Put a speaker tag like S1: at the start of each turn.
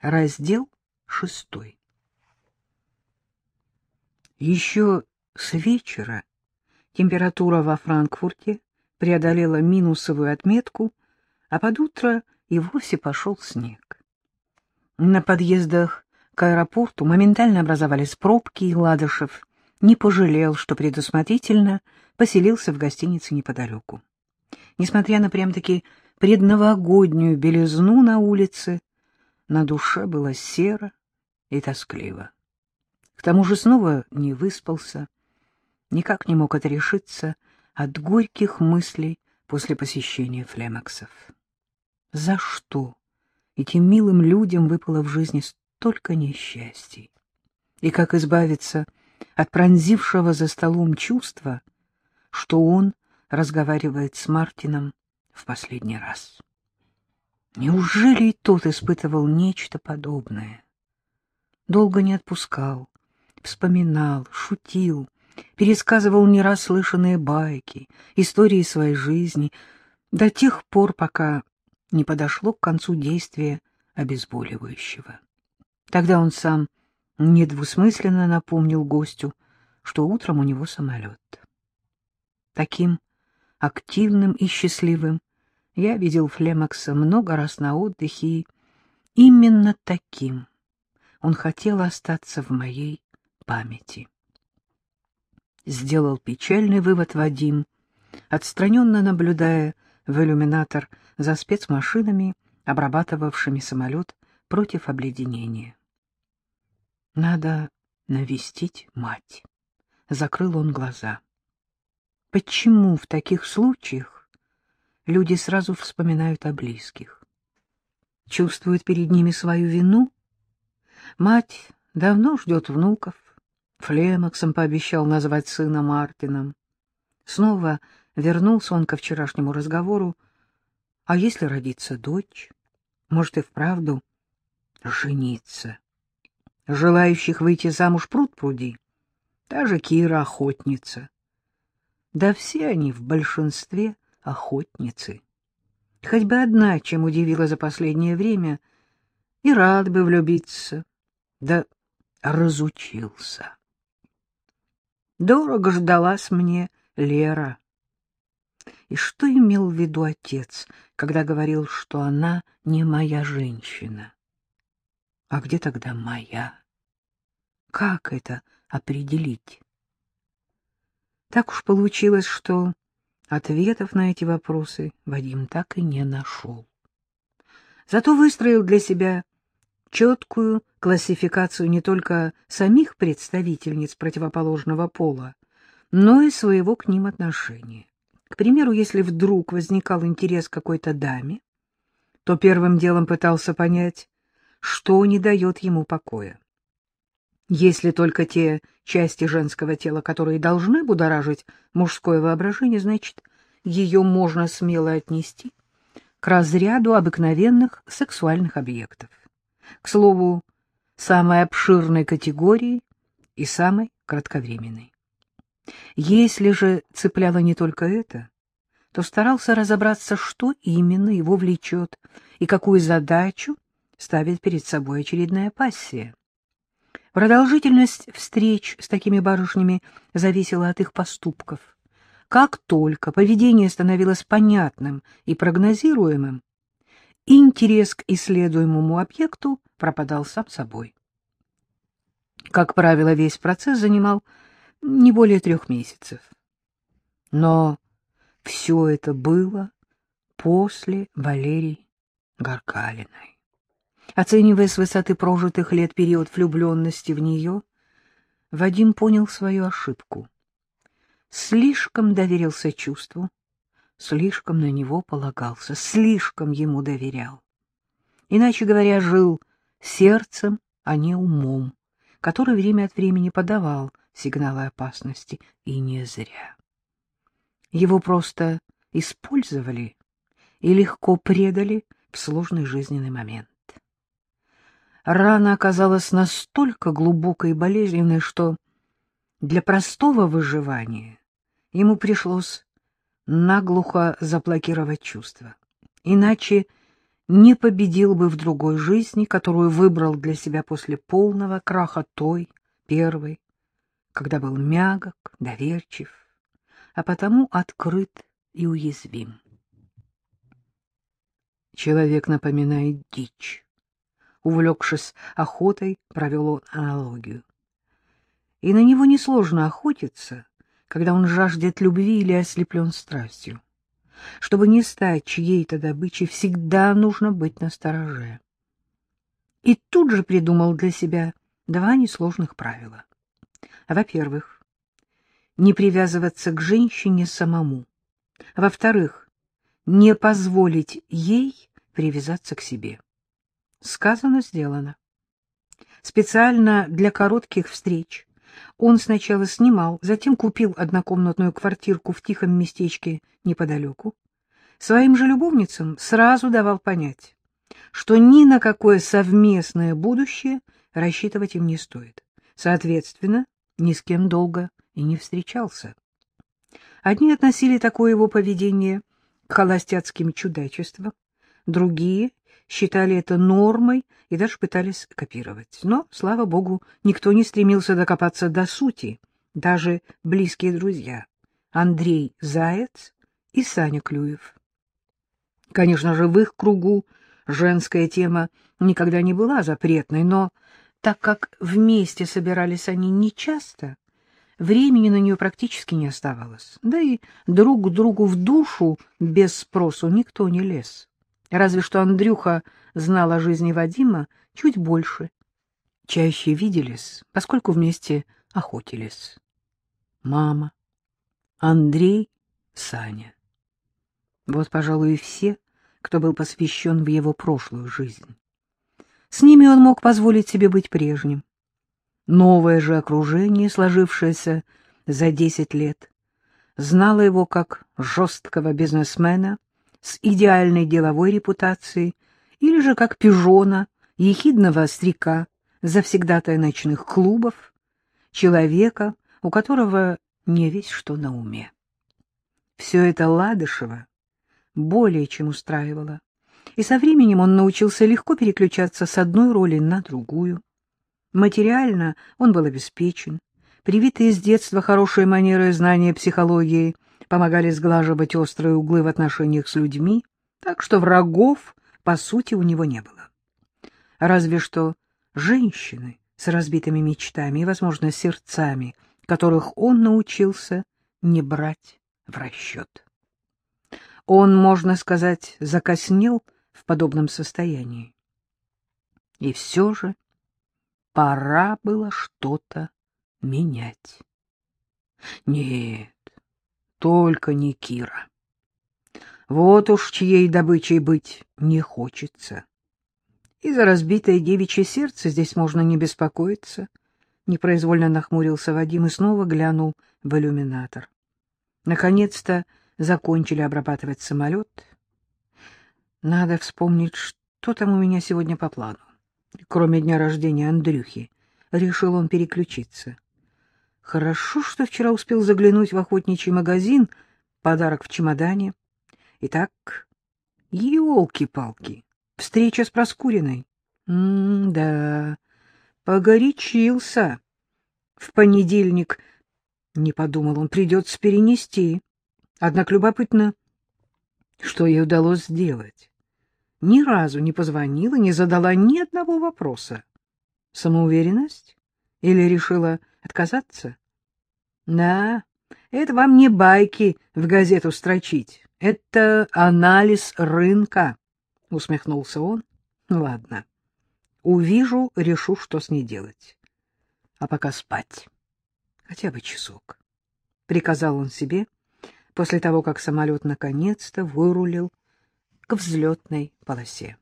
S1: Раздел шестой. Еще с вечера температура во Франкфурте преодолела минусовую отметку, а под утро и вовсе пошел снег. На подъездах к аэропорту моментально образовались пробки, и Ладышев не пожалел, что предусмотрительно поселился в гостинице неподалеку. Несмотря на прям-таки предновогоднюю белизну на улице, на душе было серо и тоскливо. К тому же снова не выспался, никак не мог отрешиться от горьких мыслей после посещения флемаксов. За что этим милым людям выпало в жизни столько несчастий? И как избавиться от пронзившего за столом чувства, что он разговаривает с Мартином в последний раз? Неужели и тот испытывал нечто подобное? Долго не отпускал, вспоминал, шутил, пересказывал не раз слышанные байки, истории своей жизни, до тех пор, пока не подошло к концу действия обезболивающего. Тогда он сам недвусмысленно напомнил гостю, что утром у него самолет. Таким активным и счастливым я видел Флемакса много раз на отдыхе, и именно таким он хотел остаться в моей памяти. Сделал печальный вывод Вадим, отстраненно наблюдая в иллюминатор за спецмашинами, обрабатывавшими самолет против обледенения. Надо навестить мать. Закрыл он глаза. Почему в таких случаях люди сразу вспоминают о близких. Чувствуют перед ними свою вину. Мать давно ждет внуков. Флемаксом пообещал назвать сына Мартином. Снова вернулся он ко вчерашнему разговору. А если родится дочь? Может, и вправду жениться? Желающих выйти замуж пруд пруди. Та же Кира охотница. Да все они в большинстве — охотницы. Хоть бы одна, чем удивила за последнее время, и рад бы влюбиться, да разучился. Дорого ждалась мне Лера. И что имел в виду отец, когда говорил, что она не моя женщина? А где тогда моя? Как это определить? Так уж получилось, что Ответов на эти вопросы Вадим так и не нашел. Зато выстроил для себя четкую классификацию не только самих представительниц противоположного пола, но и своего к ним отношения. К примеру, если вдруг возникал интерес к какой-то даме, то первым делом пытался понять, что не дает ему покоя. Если только те части женского тела, которые должны будоражить мужское воображение, значит, ее можно смело отнести к разряду обыкновенных сексуальных объектов. К слову, самой обширной категории и самой кратковременной. Если же цепляло не только это, то старался разобраться, что именно его влечет и какую задачу ставит перед собой очередная пассия. Продолжительность встреч с такими барышнями зависела от их поступков. Как только поведение становилось понятным и прогнозируемым, интерес к исследуемому объекту пропадал сам собой. Как правило, весь процесс занимал не более трех месяцев. Но все это было после Валерии Гаркалиной. Оценивая с высоты прожитых лет период влюбленности в нее, Вадим понял свою ошибку. Слишком доверился чувству, слишком на него полагался, слишком ему доверял. Иначе говоря, жил сердцем, а не умом, который время от времени подавал сигналы опасности, и не зря. Его просто использовали и легко предали в сложный жизненный момент. Рана оказалась настолько глубокой и болезненной, что для простого выживания ему пришлось наглухо заблокировать чувства. Иначе не победил бы в другой жизни, которую выбрал для себя после полного краха той, первой, когда был мягок, доверчив, а потому открыт и уязвим. Человек напоминает дичь. Увлекшись охотой, провел он аналогию. И на него несложно охотиться, когда он жаждет любви или ослеплен страстью. Чтобы не стать чьей-то добычей, всегда нужно быть настороже. И тут же придумал для себя два несложных правила. Во-первых, не привязываться к женщине самому. Во-вторых, не позволить ей привязаться к себе. Сказано, сделано. Специально для коротких встреч он сначала снимал, затем купил однокомнатную квартирку в тихом местечке неподалеку. Своим же любовницам сразу давал понять, что ни на какое совместное будущее рассчитывать им не стоит. Соответственно, ни с кем долго и не встречался. Одни относили такое его поведение к холостяцким чудачествам, другие считали это нормой и даже пытались копировать. Но, слава богу, никто не стремился докопаться до сути, даже близкие друзья Андрей Заяц и Саня Клюев. Конечно же, в их кругу женская тема никогда не была запретной, но так как вместе собирались они нечасто, времени на нее практически не оставалось. Да и друг к другу в душу без спросу никто не лез. Разве что Андрюха знал о жизни Вадима чуть больше. Чаще виделись, поскольку вместе охотились. Мама, Андрей, Саня. Вот, пожалуй, и все, кто был посвящен в его прошлую жизнь. С ними он мог позволить себе быть прежним. Новое же окружение, сложившееся за десять лет, знало его как жесткого бизнесмена с идеальной деловой репутацией или же как пижона, ехидного остряка, завсегдатая ночных клубов, человека, у которого не весь что на уме. Все это Ладышева более чем устраивало, и со временем он научился легко переключаться с одной роли на другую. Материально он был обеспечен, привитые с детства хорошие манеры и знания психологии помогали сглаживать острые углы в отношениях с людьми, так что врагов, по сути, у него не было. Разве что женщины с разбитыми мечтами и, возможно, сердцами, которых он научился не брать в расчет. Он, можно сказать, закоснел в подобном состоянии. И все же пора было что-то менять. Нет, только не Кира. Вот уж чьей добычей быть не хочется. И за разбитое девичье сердце здесь можно не беспокоиться. Непроизвольно нахмурился Вадим и снова глянул в иллюминатор. Наконец-то закончили обрабатывать самолет. Надо вспомнить, что там у меня сегодня по плану. Кроме дня рождения Андрюхи, решил он переключиться. Хорошо, что вчера успел заглянуть в охотничий магазин, подарок в чемодане. Итак, елки-палки, встреча с Проскуриной. М-да, погорячился. В понедельник, не подумал он, придется перенести. Однако любопытно, что ей удалось сделать. Ни разу не позвонила, не задала ни одного вопроса. Самоуверенность? Или решила отказаться? Да, это вам не байки в газету строчить. Это анализ рынка, — усмехнулся он. Ладно, увижу, решу, что с ней делать. А пока спать. Хотя бы часок. Приказал он себе после того, как самолет наконец-то вырулил к взлетной полосе.